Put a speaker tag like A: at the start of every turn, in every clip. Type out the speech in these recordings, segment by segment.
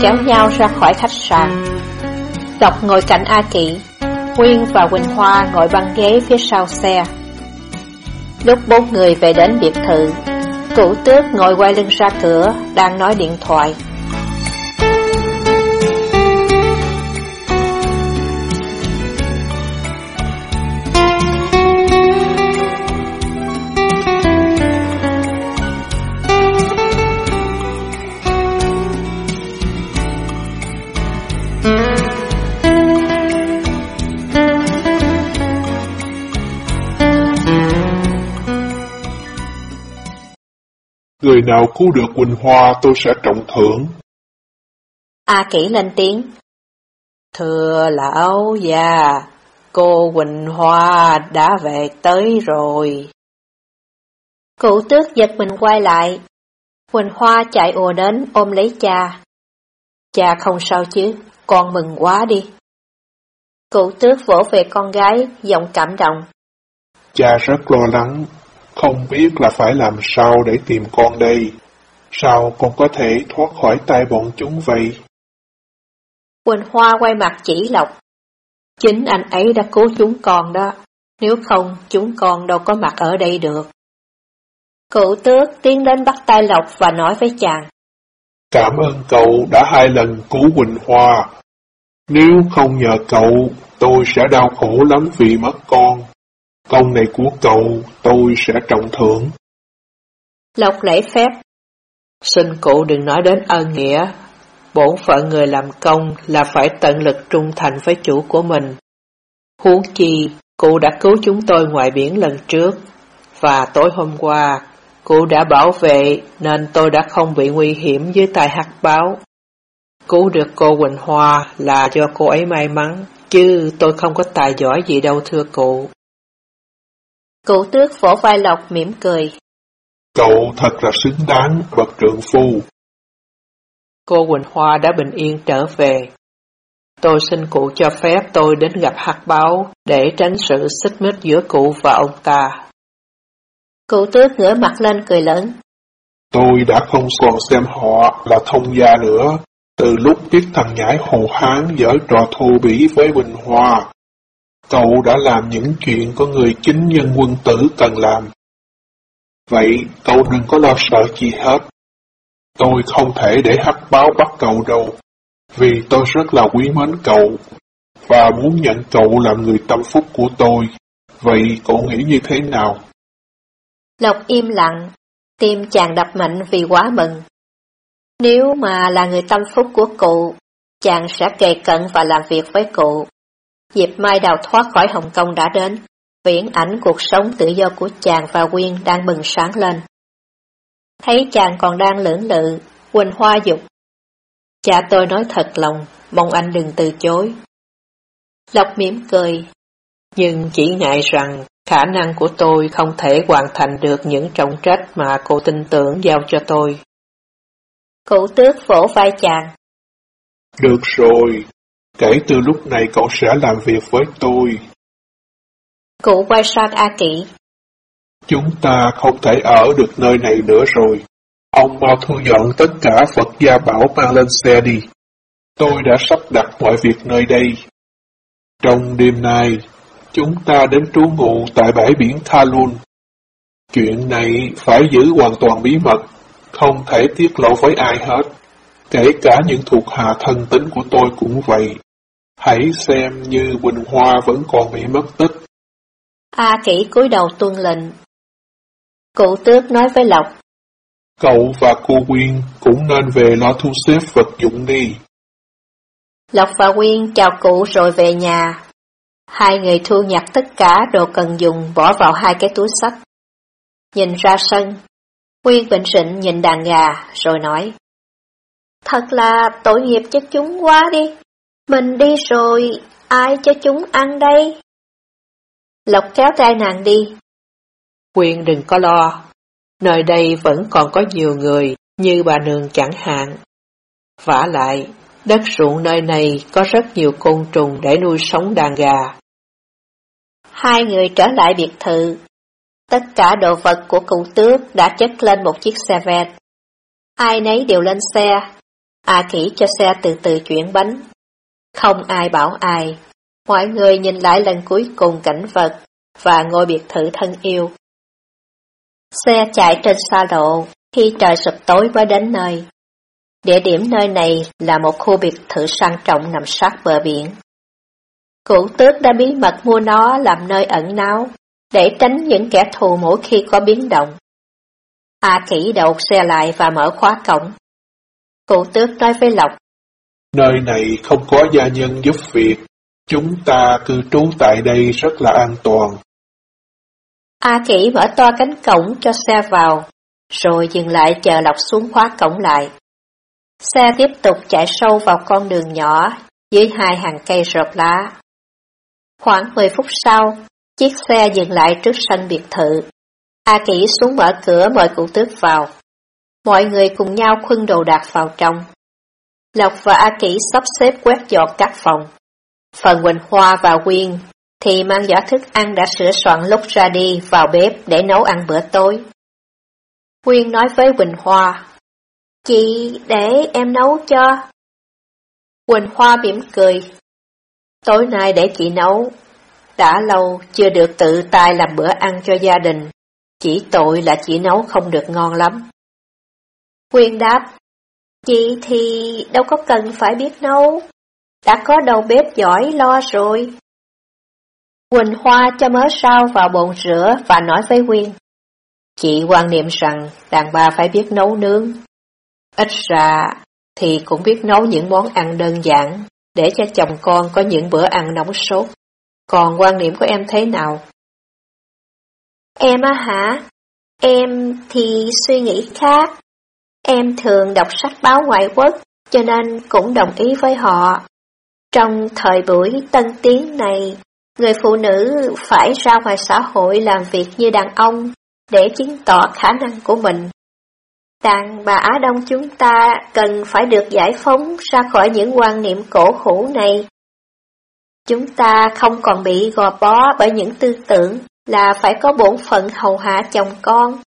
A: Kéo nhau ra khỏi khách sạn. Lộc ngồi cạnh A Kỵ Nguyên và Quỳnh Hoa ngồi băng ghế phía sau xe. Lúc bốn người về đến biệt thự Cụ tước ngồi quay lưng ra cửa, Đang nói điện thoại.
B: Người nào cứu được Quỳnh Hoa tôi sẽ trọng thưởng.
A: A kỹ lên tiếng. Thưa lão già, cô Quỳnh Hoa đã về tới rồi. Cụ tước giật mình quay lại. Quỳnh Hoa chạy ùa đến ôm lấy cha. Cha không sao chứ, con mừng quá đi. Cụ tước vỗ về con gái, giọng cảm động.
B: Cha rất lo lắng, không biết là phải làm sao để tìm con đây. Sao con có thể thoát khỏi tay bọn chúng vậy?
A: Quỳnh Hoa quay mặt chỉ Lộc. Chính anh ấy đã cứu chúng con đó. Nếu không, chúng con đâu có mặt ở đây được. Cụ tước tiến đến bắt tay Lộc và nói với chàng.
B: Cảm ơn cậu đã hai lần cứu Quỳnh Hoa. Nếu không nhờ cậu, tôi sẽ đau khổ lắm vì mất con. Công này của cậu, tôi sẽ trọng thưởng.
A: Lộc lễ phép.
C: Xin cụ đừng nói đến ơn nghĩa. Bổn phận người làm công là phải tận lực trung thành với chủ của mình. Huống chi, cụ đã cứu chúng tôi ngoài biển lần trước, và tối hôm qua, cụ đã bảo vệ nên tôi đã không bị nguy hiểm dưới tay hắc báo. Cứu được cô Quỳnh Hoa là do cô ấy may mắn, chứ tôi không có tài giỏi gì đâu thưa cụ.
A: Cụ tước vỗ vai Lộc mỉm cười.
B: Cậu thật là xứng đáng bậc trượng phu.
C: Cô Quỳnh Hoa đã bình yên trở về. Tôi xin cụ cho phép tôi đến gặp hạt báo để tránh sự xích mích giữa cụ và ông ta.
A: Cụ tước ngửa mặt lên cười lớn.
B: Tôi đã không còn xem họ là thông gia nữa. Từ lúc biết thằng nhãi hồ hán giở trò thô bỉ với Quỳnh Hoa, Cậu đã làm những chuyện có người chính nhân quân tử cần làm. Vậy cậu đừng có lo sợ gì hết. Tôi không thể để hắc báo bắt cậu đâu, vì tôi rất là quý mến cậu, và muốn nhận cậu làm người tâm phúc của tôi. Vậy cậu nghĩ như thế nào?
A: Lộc im lặng, tim chàng đập mạnh vì quá mừng. Nếu mà là người tâm phúc của cụ, chàng sẽ kề cận và làm việc với cụ. Dịp mai đào thoát khỏi Hồng Kông đã đến, viễn ảnh cuộc sống tự do của chàng và Quyên đang bừng sáng lên. Thấy chàng còn đang lưỡng lự, Quỳnh Hoa dục. Cha tôi nói thật lòng, mong anh đừng từ chối. Lộc mỉm cười.
C: Nhưng chỉ ngại rằng khả năng của tôi không thể hoàn thành được những trọng trách mà cô tin tưởng giao cho tôi.
A: Cụ tước vỗ vai chàng.
B: Được rồi, Kể từ lúc này cậu sẽ làm việc với tôi.
A: Cụ quay sang A Kỵ.
B: Chúng ta không thể ở được nơi này nữa rồi. Ông mau thu dọn tất cả Phật gia bảo mang lên xe đi. Tôi đã sắp đặt mọi việc nơi đây. Trong đêm nay, chúng ta đến trú ngụ tại bãi biển Thalun. Chuyện này phải giữ hoàn toàn bí mật, không thể tiết lộ với ai hết, kể cả những thuộc hạ thân tính của tôi cũng vậy. Hãy xem như Quỳnh Hoa vẫn còn bị mất tích.
A: A kỹ cúi đầu tuân lệnh. Cụ tước nói với Lộc.
B: Cậu và cô Quyên cũng nên về lo thu xếp vật dụng đi.
A: Lộc và Quyên chào cụ rồi về nhà. Hai người thu nhặt tất cả đồ cần dùng bỏ vào hai cái túi sách. Nhìn ra sân, Quyên bệnh sịnh nhìn đàn gà rồi nói. Thật là tội nghiệp cho chúng quá đi. Mình đi rồi, ai cho chúng ăn đây? Lộc kéo tay nàng đi.
C: Quyên đừng có lo, nơi đây vẫn còn có nhiều người như bà nương chẳng hạn. vả lại, đất ruộng nơi này có rất nhiều côn trùng để nuôi sống đàn gà.
A: Hai người trở lại biệt thự. Tất cả đồ vật của cụ tước đã chất lên một chiếc xe vẹt. Ai nấy đều lên xe. A kỹ cho xe từ từ chuyển bánh. Không ai bảo ai. Mọi người nhìn lại lần cuối cùng cảnh vật và ngôi biệt thự thân yêu. Xe chạy trên xa lộ, khi trời sụp tối mới đến nơi. Địa điểm nơi này là một khu biệt thự sang trọng nằm sát bờ biển. Cụ tước đã bí mật mua nó làm nơi ẩn náu, để tránh những kẻ thù mỗi khi có biến động. A kỹ đậu xe lại và mở khóa cổng. Cụ tước nói với Lộc.
B: Nơi này không có gia nhân giúp việc, chúng ta cư trú tại đây rất là an toàn.
A: A kỹ mở to cánh cổng cho xe vào, rồi dừng lại chờ Lộc xuống khóa cổng lại. Xe tiếp tục chạy sâu vào con đường nhỏ dưới hai hàng cây rợp lá. Khoảng 10 phút sau, chiếc xe dừng lại trước sân biệt thự. A Kỷ xuống mở cửa mời cụ tước vào. Mọi người cùng nhau khuân đồ đạc vào trong. Lộc và A Kỷ sắp xếp quét dọn các phòng. Phần Quỳnh Hoa và Quyên thì mang giỏ thức ăn đã sửa soạn lúc ra đi vào bếp để nấu ăn bữa tối. Quyên nói với Quỳnh Hoa, Chị để em nấu cho. Quỳnh Hoa mỉm cười, Tối nay để chị nấu. Đã lâu chưa được tự tay làm bữa ăn cho gia đình, chỉ tội là chị nấu không được ngon lắm. Quyên đáp, chị thì đâu có cần phải biết nấu, đã có đầu bếp giỏi lo rồi. Quỳnh Hoa cho mớ sao vào bồn rửa và nói với Quyên. Chị quan niệm rằng đàn bà phải biết nấu nướng. Ít ra thì cũng biết nấu những món ăn đơn giản để cho chồng con có những bữa ăn nóng sốt. Còn quan niệm của em thế nào?
D: Em á hả? Em thì suy nghĩ khác. Em thường đọc sách báo ngoại quốc, cho nên cũng đồng ý với họ. Trong thời buổi tân tiến này, người phụ nữ phải ra ngoài xã hội làm việc như đàn ông để chứng tỏ khả năng của mình. Đàn bà Á Đông chúng ta cần phải được giải phóng ra khỏi những quan niệm cổ hủ này. Chúng ta không còn bị gò bó bởi những tư tưởng là phải có bổn phận hầu hạ chồng con.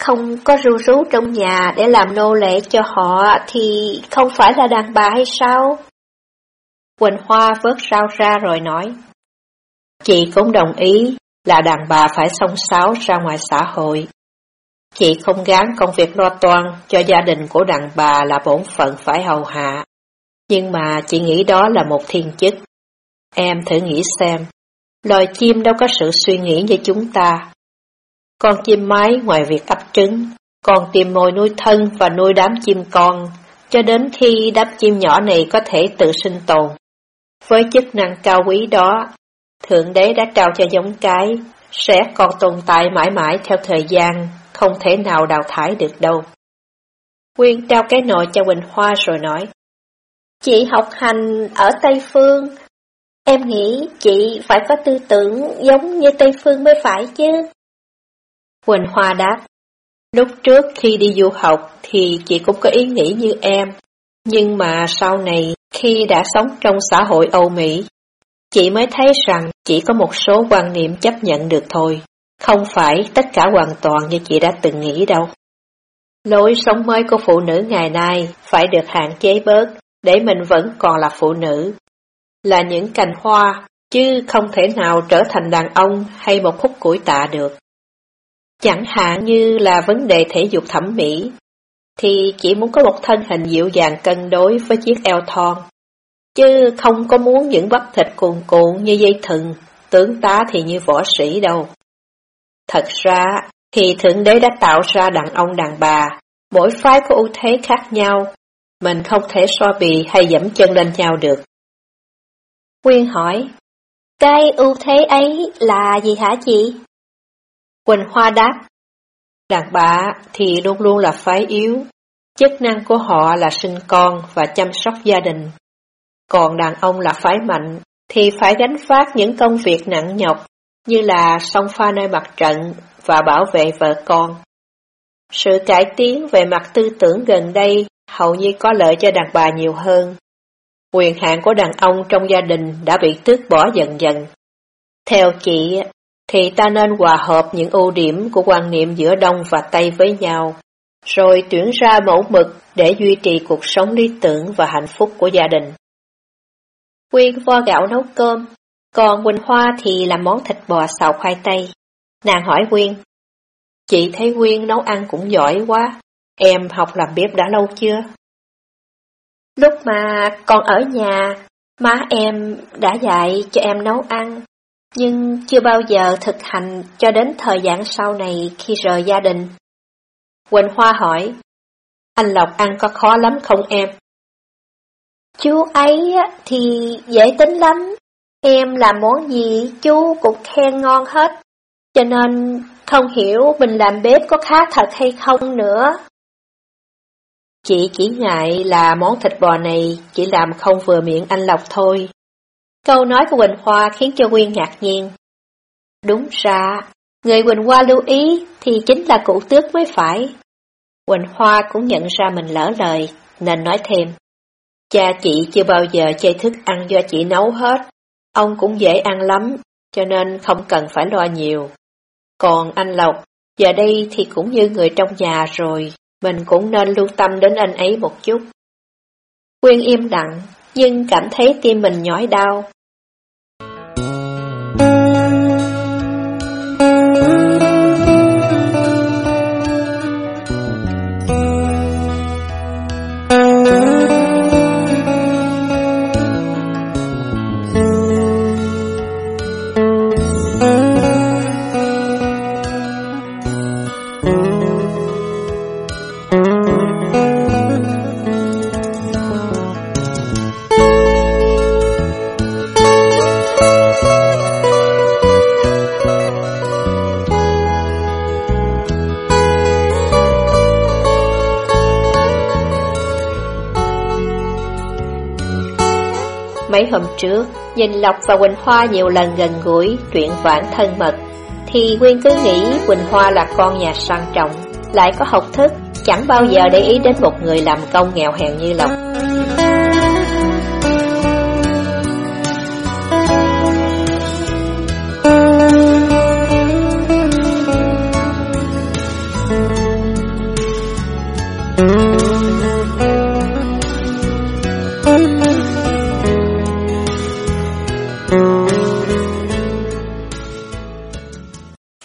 D: Không có ru rú trong nhà để làm nô lệ cho họ thì không phải là đàn bà hay sao?
A: Quỳnh Hoa vớt rau ra rồi nói. Chị cũng đồng ý là đàn bà phải song sáo ra ngoài xã hội. Chị không gán công việc lo toan cho gia đình của đàn bà là bổn phận phải hầu hạ. Nhưng mà chị nghĩ đó là một thiên chức. Em thử nghĩ xem, loài chim đâu có sự suy nghĩ như chúng ta. Con chim mái ngoài việc ấp trứng, còn tìm mồi nuôi thân và nuôi đám chim con, cho đến khi đám chim nhỏ này có thể tự sinh tồn. Với chức năng cao quý đó, Thượng Đế đã trao cho giống cái, sẽ còn tồn tại mãi mãi theo thời gian không thể nào đào thải được đâu. Quyên trao cái nồi cho Quỳnh Hoa rồi nói, Chị học hành ở Tây Phương, em nghĩ chị phải có tư tưởng giống như Tây Phương mới phải chứ. Quỳnh Hoa đáp, lúc trước khi đi du học thì chị cũng có ý nghĩ như em, nhưng mà sau này khi đã sống trong xã hội Âu Mỹ, chị mới thấy rằng chỉ có một số quan niệm chấp nhận được thôi. Không phải tất cả hoàn toàn như chị đã từng nghĩ đâu. Lối sống mới của phụ nữ ngày nay phải được hạn chế bớt để mình vẫn còn là phụ nữ. Là những cành hoa, chứ không thể nào trở thành đàn ông hay một khúc củi tạ được. Chẳng hạn như là vấn đề thể dục thẩm mỹ, thì chỉ muốn có một thân hình dịu dàng cân đối với chiếc eo thon, chứ không có muốn những bắp thịt cuồn cuộn như dây thừng, tướng tá thì như võ sĩ đâu. Thật ra, thì Thượng Đế đã tạo ra đàn ông đàn bà, mỗi phái có ưu thế khác nhau, mình không thể so bì hay dẫm chân lên nhau được.
D: Quyên hỏi, cái ưu thế ấy là gì hả chị?
A: Quỳnh Hoa đáp, đàn bà thì luôn luôn là phái yếu, chức năng của họ là sinh con và chăm sóc gia đình. Còn đàn ông là phái mạnh, thì phải gánh phát những công việc nặng nhọc như là song pha nơi mặt trận và bảo vệ vợ con. Sự cải tiến về mặt tư tưởng gần đây hầu như có lợi cho đàn bà nhiều hơn. Quyền hạn của đàn ông trong gia đình đã bị tước bỏ dần dần. Theo chị, thì ta nên hòa hợp những ưu điểm của quan niệm giữa Đông và Tây với nhau, rồi tuyển ra mẫu mực để duy trì cuộc sống lý tưởng và hạnh phúc của gia đình.
D: Quyên vo gạo nấu cơm, còn Quỳnh Hoa thì làm món thịt bò xào khoai tây. Nàng hỏi Quyên,
A: Chị thấy Quyên nấu ăn cũng giỏi quá, em học làm bếp đã lâu chưa?
D: Lúc mà còn ở nhà, má em đã dạy cho em nấu ăn, nhưng chưa bao giờ thực hành cho đến thời gian sau này khi rời gia đình.
A: Quỳnh Hoa hỏi, anh Lộc ăn có khó lắm không em?
D: Chú ấy thì dễ tính lắm, em làm món gì chú cũng khen ngon hết, cho nên không hiểu mình làm bếp có khá thật hay không nữa.
A: Chị chỉ ngại là món thịt bò này chỉ làm không vừa miệng anh Lộc thôi.
D: Câu nói của Quỳnh Hoa khiến cho Quyên ngạc nhiên. Đúng ra, người Quỳnh Hoa lưu ý thì chính là cụ tước mới phải. Quỳnh Hoa cũng nhận ra mình lỡ lời, nên nói thêm.
A: Cha chị chưa bao giờ chơi thức ăn do chị nấu hết, ông cũng dễ ăn lắm, cho nên không cần phải lo nhiều. Còn anh Lộc, giờ đây thì cũng như người trong nhà rồi, mình cũng nên lưu tâm đến anh ấy một chút.
D: Quyên im lặng, nhưng cảm thấy tim mình nhói đau. Mấy hôm trước, nhìn Lộc và Quỳnh Hoa nhiều lần gần gũi, chuyện vãn thân mật, thì Quyên cứ nghĩ Quỳnh Hoa là con nhà sang trọng, lại có học thức, chẳng bao giờ để ý đến một người làm công nghèo hèn như Lộc.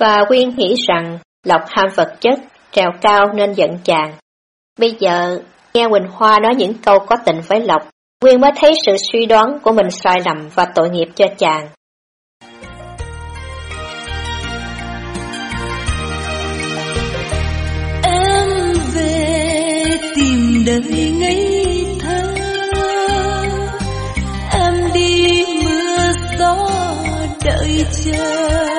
D: Và Quyên nghĩ rằng Lộc ham vật chất, trèo cao nên giận chàng. Bây giờ, nghe Quỳnh Hoa nói những câu có tình với Lộc, Quyên mới thấy sự suy đoán của mình sai lầm và tội nghiệp cho chàng.
E: Em về tìm đời ngây thơ Em đi mưa gió đợi chờ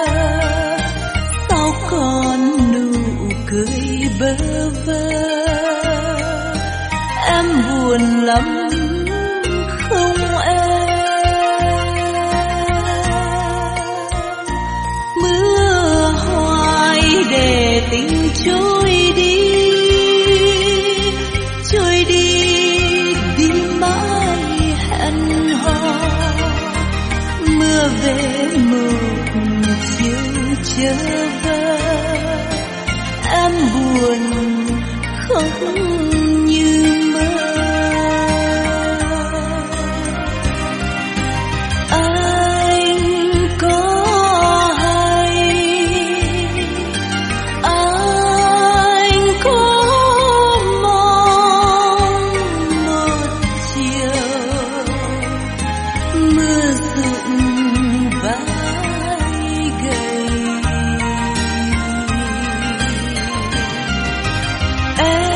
E: về một chiều chờ buồn không And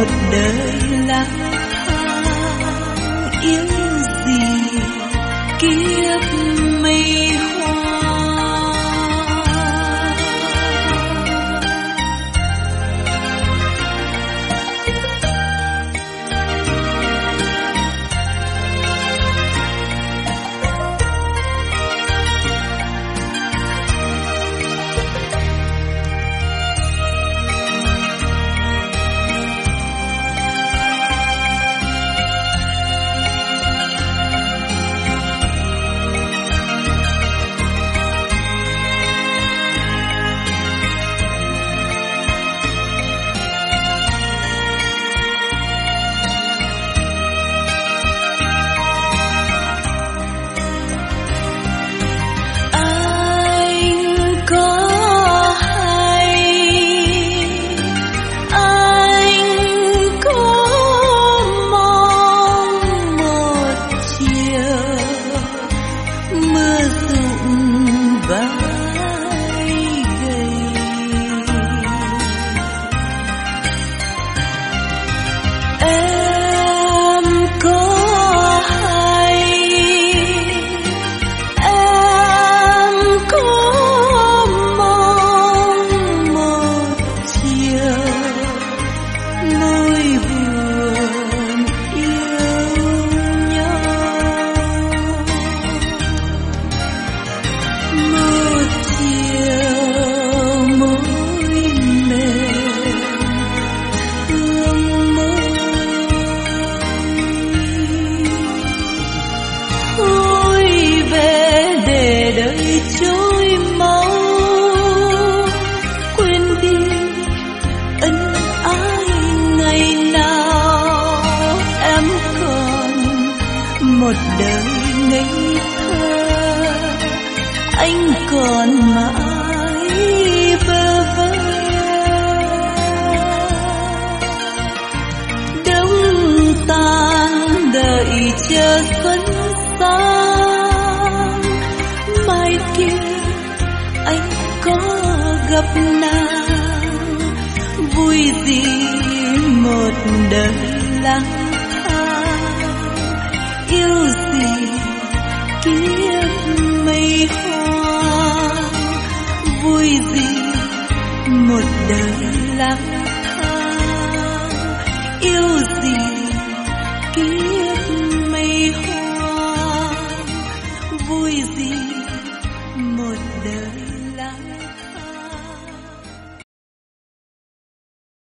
E: một đời. Đời ngây thơ, anh còn mãi bơ vơ. Đông tan đợi chờ xuân sang, mai kia anh có gặp nàng, vui gì một đời lang thang. Yêu mây hoa vui gì một đời lang thang yêu gì